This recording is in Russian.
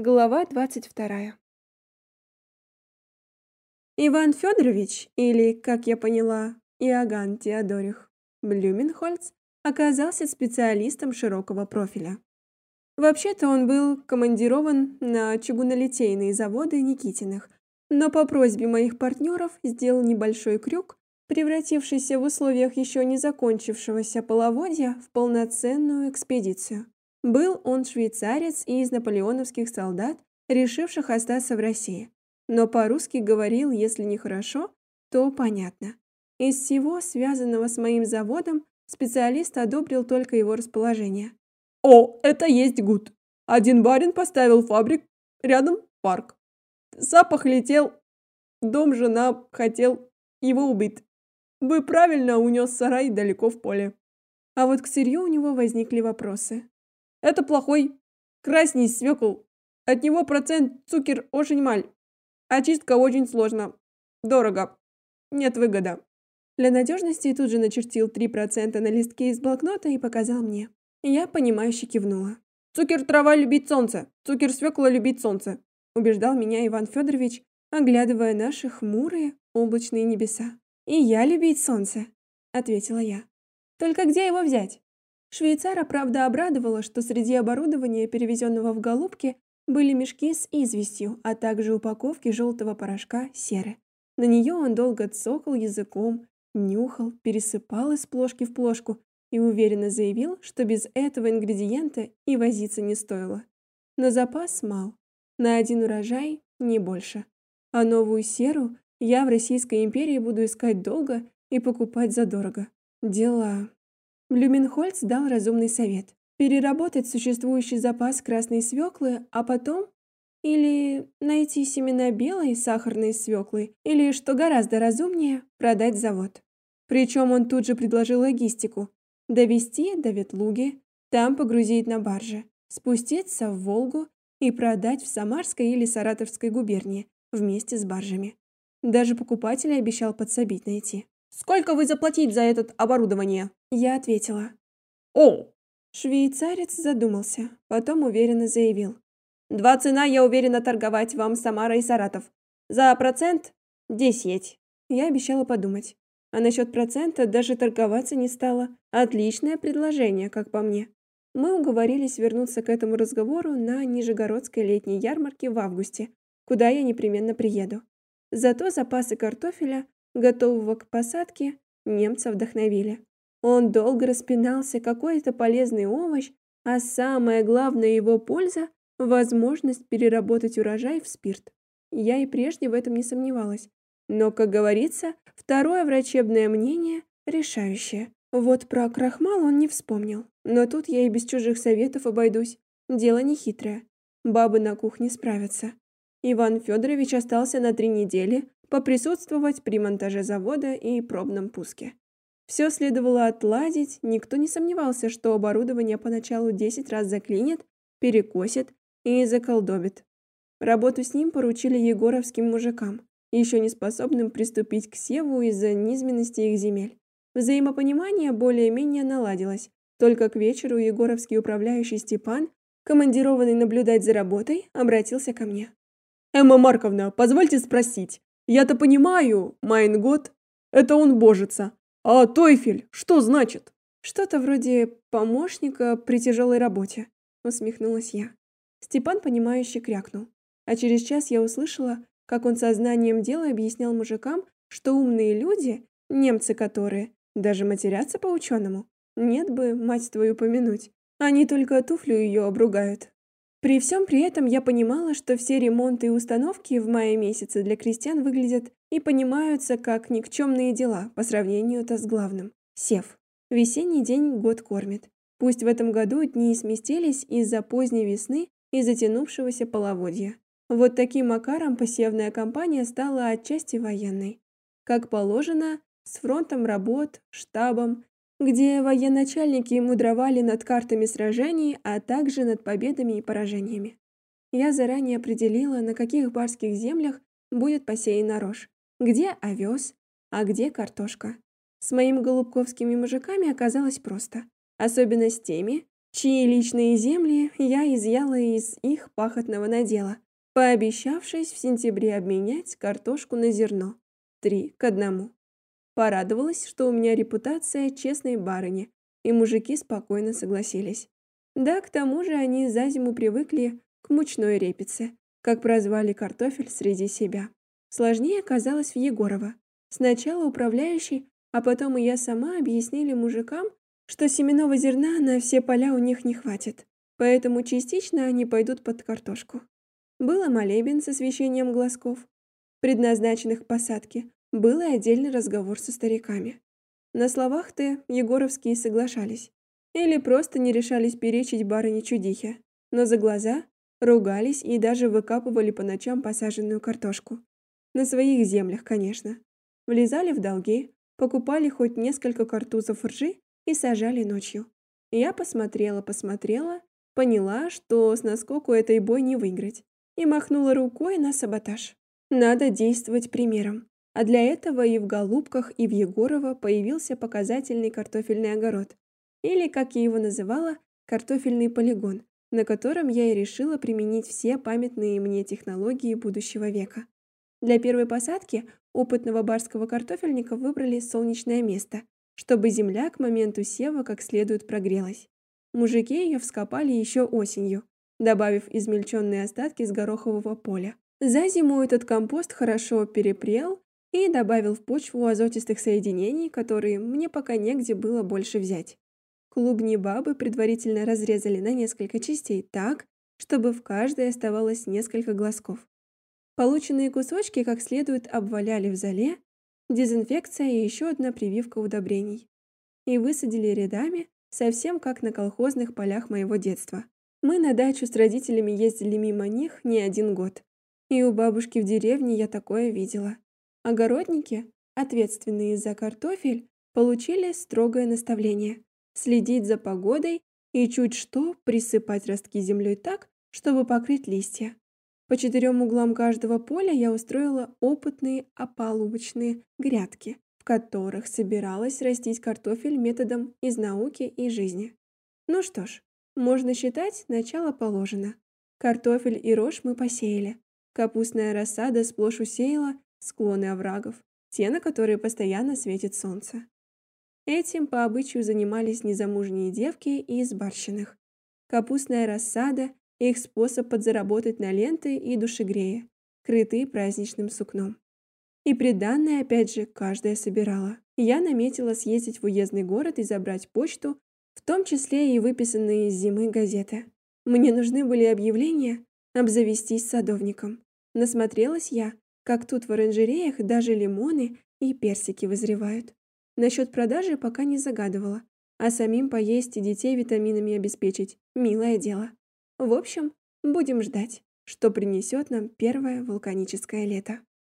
Глава 22. Иван Федорович, или, как я поняла, Иоганн Теодорих Блюменхольц, оказался специалистом широкого профиля. Вообще-то он был командирован на чугунолитейные заводы Никитиных, но по просьбе моих партнеров сделал небольшой крюк, превратившийся в условиях еще не закончившегося половодья в полноценную экспедицию. Был он швейцарец и из наполеоновских солдат, решивших остаться в России. Но по-русски говорил, если не хорошо, то понятно. Из всего, связанного с моим заводом, специалист одобрил только его расположение. «О, это есть гуд! Один барин поставил фабрик, рядом парк. Запах летел, дом жена хотел, его убит. Вы правильно унес сарай далеко в поле». А вот к сырью у него возникли вопросы. Это плохой. Красней свекол. От него процент цукер очень маль. Очистка очень сложно. Дорого. Нет выгода. Для надежности тут же начертил 3% на листке из блокнота и показал мне. Я, понимающе кивнула. «Цукер трава любит солнце, цукер свекла любит солнце», убеждал меня Иван Федорович, оглядывая наши хмурые облачные небеса. «И я любить солнце», — ответила я. «Только где его взять?» Швейцара, правда, обрадовало, что среди оборудования, перевезенного в Голубки, были мешки с известью, а также упаковки желтого порошка серы. На нее он долго цокал языком, нюхал, пересыпал из плошки в плошку и уверенно заявил, что без этого ингредиента и возиться не стоило. Но запас мал. На один урожай не больше. А новую серу я в Российской империи буду искать долго и покупать задорого. Дела. Блюменхольц дал разумный совет переработать существующий запас красной свеклы, а потом или найти семена белой сахарной свеклы, или, что гораздо разумнее, продать завод. Причем он тут же предложил логистику: довести до Ветлуги, там погрузить на барже, спуститься в Волгу и продать в Самарской или Саратовской губернии вместе с баржами. Даже покупателя обещал подсобить найти. Сколько вы заплатить за это оборудование? Я ответила. О! Швейцарец задумался, потом уверенно заявил. Два цена я уверена торговать вам Самара и Саратов. За процент десять. Я обещала подумать. А насчет процента даже торговаться не стала. Отличное предложение, как по мне. Мы уговорились вернуться к этому разговору на Нижегородской летней ярмарке в августе, куда я непременно приеду. Зато запасы картофеля готового к посадке, немца вдохновили. Он долго распинался, какой это полезный овощ, а самая главная его польза – возможность переработать урожай в спирт. Я и прежде в этом не сомневалась. Но, как говорится, второе врачебное мнение решающее. Вот про крахмал он не вспомнил. Но тут я и без чужих советов обойдусь. Дело не хитрое. Бабы на кухне справятся. Иван Федорович остался на три недели, поприсутствовать при монтаже завода и пробном пуске. Все следовало отладить, никто не сомневался, что оборудование поначалу 10 раз заклинит, перекосит и заколдобит. Работу с ним поручили егоровским мужикам, еще не способным приступить к севу из-за низменности их земель. Взаимопонимание более-менее наладилось, только к вечеру егоровский управляющий Степан, командированный наблюдать за работой, обратился ко мне. «Эмма Марковна, позвольте спросить, я-то понимаю, Майнгот – это он божится. А Тойфель что значит? Что-то вроде помощника при тяжелой работе, усмехнулась я. Степан, понимающе крякнул. А через час я услышала, как он сознанием дела объяснял мужикам, что умные люди, немцы которые, даже матерятся по-ученому. Нет бы, мать твою, помянуть. Они только туфлю ее обругают. При всем при этом я понимала, что все ремонты и установки в мае месяце для крестьян выглядят и понимаются как никчемные дела по сравнению-то с главным – сев. Весенний день год кормит. Пусть в этом году дни сместились из-за поздней весны и затянувшегося половодья. Вот таким макаром посевная кампания стала отчасти военной. Как положено, с фронтом работ, штабом, где военачальники мудровали над картами сражений, а также над победами и поражениями. Я заранее определила, на каких барских землях будет посеяна рожь, где овес, а где картошка. С моими голубковскими мужиками оказалось просто, особенно с теми, чьи личные земли я изъяла из их пахотного надела, пообещавшись в сентябре обменять картошку на зерно. Три к одному. Порадовалась, что у меня репутация честной барыни, и мужики спокойно согласились. Да, к тому же они за зиму привыкли к мучной репице, как прозвали картофель среди себя. Сложнее оказалось в Егорово. Сначала управляющий, а потом и я сама объяснили мужикам, что семенного зерна на все поля у них не хватит, поэтому частично они пойдут под картошку. Было молебен с освещением глазков, предназначенных посадке, был и отдельный разговор со стариками. На словах-то Егоровские соглашались. Или просто не решались перечить барыне-чудихе. Но за глаза ругались и даже выкапывали по ночам посаженную картошку. На своих землях, конечно. Влезали в долги, покупали хоть несколько картузов ржи и сажали ночью. Я посмотрела, посмотрела, поняла, что с наскоку этой бой не выиграть, и махнула рукой на саботаж. Надо действовать примером. А для этого и в Голубках, и в Егорово появился показательный картофельный огород, или, как я его называла, картофельный полигон, на котором я и решила применить все памятные мне технологии будущего века. Для первой посадки опытного барского картофельника выбрали солнечное место, чтобы земля к моменту сева как следует прогрелась. Мужики ее вскопали еще осенью, добавив измельченные остатки с горохового поля. За зиму этот компост хорошо перепрел и добавил в почву азотистых соединений, которые мне пока негде было больше взять. Клубни бабы предварительно разрезали на несколько частей так, чтобы в каждой оставалось несколько глазков. Полученные кусочки как следует обваляли в зале, дезинфекция и еще одна прививка удобрений. И высадили рядами, совсем как на колхозных полях моего детства. Мы на дачу с родителями ездили мимо них не один год. И у бабушки в деревне я такое видела. Огородники, ответственные за картофель, получили строгое наставление следить за погодой и чуть что присыпать ростки землей так, чтобы покрыть листья. По четырем углам каждого поля я устроила опытные опалубочные грядки, в которых собиралась растить картофель методом из науки и жизни. Ну что ж, можно считать, начало положено. Картофель и рожь мы посеяли. Капустная рассада сплошь усеяла склоны оврагов, те, на которые постоянно светит солнце. Этим по обычаю занимались незамужние девки из барщиных. Капустная рассада – их способ подзаработать на ленты и душегрея, крытые праздничным сукном. И приданное, опять же, каждая собирала. Я наметила съездить в уездный город и забрать почту, в том числе и выписанные из зимы газеты. Мне нужны были объявления обзавестись садовником. Насмотрелась я, как тут в оранжереях даже лимоны и персики вызревают. Насчет продажи пока не загадывала, а самим поесть и детей витаминами обеспечить – милое дело. В общем, будем ждать, что принесет нам первое вулканическое лето.